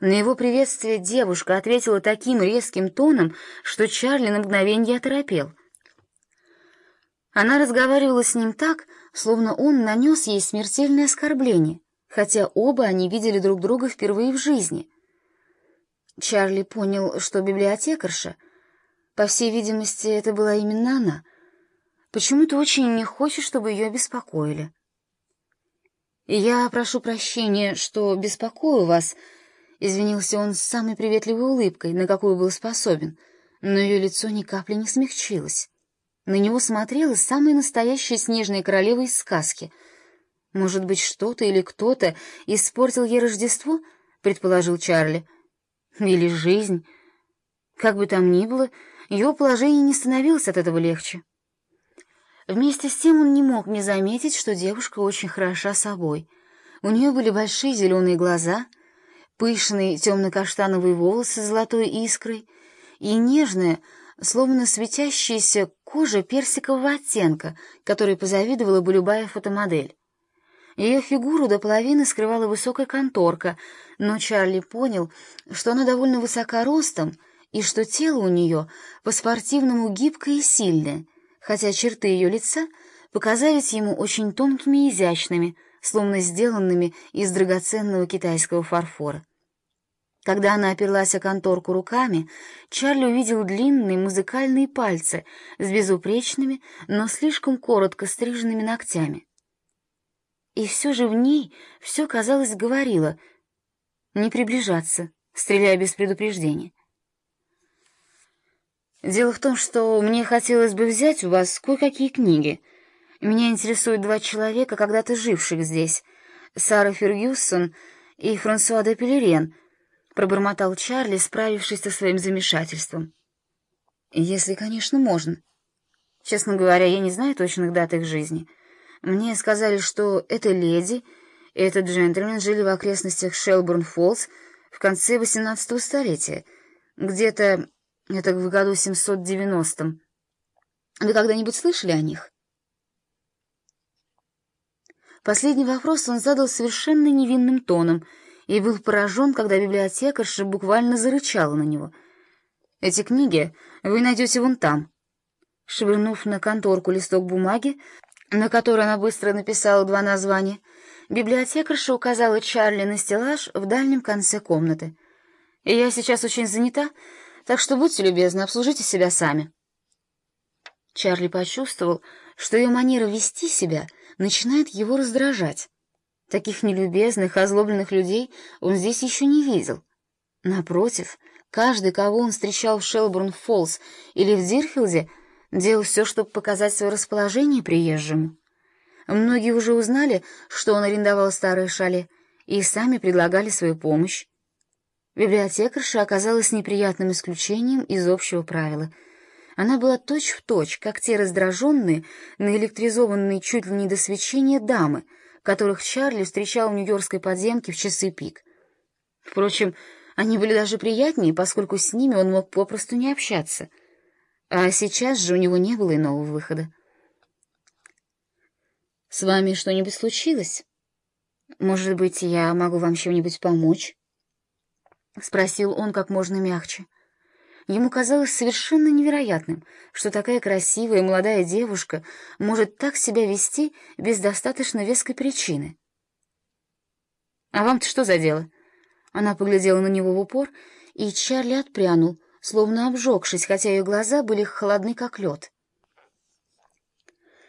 На его приветствие девушка ответила таким резким тоном, что Чарли на мгновенье оторопел. Она разговаривала с ним так, словно он нанес ей смертельное оскорбление, хотя оба они видели друг друга впервые в жизни. Чарли понял, что библиотекарша, по всей видимости, это была именно она, почему-то очень не хочет, чтобы ее беспокоили. «Я прошу прощения, что беспокою вас», — извинился он с самой приветливой улыбкой, на какую был способен, но ее лицо ни капли не смягчилось. На него смотрела самая настоящая снежная королева из сказки. «Может быть, что-то или кто-то испортил ей Рождество?» — предположил Чарли. «Или жизнь?» Как бы там ни было, его положение не становилось от этого легче. Вместе с тем он не мог не заметить, что девушка очень хороша собой. У нее были большие зеленые глаза, пышные темно-каштановые волосы с золотой искрой и нежная, словно светящаяся кожа персикового оттенка, которой позавидовала бы любая фотомодель. Ее фигуру до половины скрывала высокая конторка, но Чарли понял, что она довольно высока ростом и что тело у нее по-спортивному гибкое и сильное — хотя черты ее лица показались ему очень тонкими и изящными, словно сделанными из драгоценного китайского фарфора. Когда она оперлась о конторку руками, Чарли увидел длинные музыкальные пальцы с безупречными, но слишком коротко стриженными ногтями. И все же в ней все, казалось, говорило «не приближаться», стреляя без предупреждения. Дело в том, что мне хотелось бы взять у вас кое-какие книги. Меня интересуют два человека, когда-то живших здесь. Сара Фергюсон и Франсуа де Пелерен, пробормотал Чарли, справившись со своим замешательством. Если, конечно, можно. Честно говоря, я не знаю точных дат их жизни. Мне сказали, что эта леди и этот джентльмен жили в окрестностях Шелбурн-Фоллс в конце XVIII столетия, где-то это в году 790-м. Вы когда-нибудь слышали о них? Последний вопрос он задал совершенно невинным тоном и был поражен, когда библиотекарша буквально зарычала на него. «Эти книги вы найдете вон там». Швырнув на конторку листок бумаги, на которой она быстро написала два названия, библиотекарша указала Чарли на стеллаж в дальнем конце комнаты. «И я сейчас очень занята, так что будьте любезны, обслужите себя сами». Чарли почувствовал, что ее манера вести себя начинает его раздражать. Таких нелюбезных, озлобленных людей он здесь еще не видел. Напротив, каждый, кого он встречал в Шелбурн-Фоллс или в Дирфилде, делал все, чтобы показать свое расположение приезжему. Многие уже узнали, что он арендовал старое шале, и сами предлагали свою помощь. Библиотекарша оказалась неприятным исключением из общего правила. Она была точь-в-точь, точь, как те раздраженные, наэлектризованные чуть ли не до свечения дамы, которых Чарли встречал в нью-йоркской подземке в часы пик. Впрочем, они были даже приятнее, поскольку с ними он мог попросту не общаться. А сейчас же у него не было иного выхода. «С вами что-нибудь случилось? Может быть, я могу вам чем-нибудь помочь?» — спросил он как можно мягче. Ему казалось совершенно невероятным, что такая красивая молодая девушка может так себя вести без достаточно веской причины. «А вам-то что за дело?» Она поглядела на него в упор, и Чарли отпрянул, словно обжегшись, хотя ее глаза были холодны, как лед.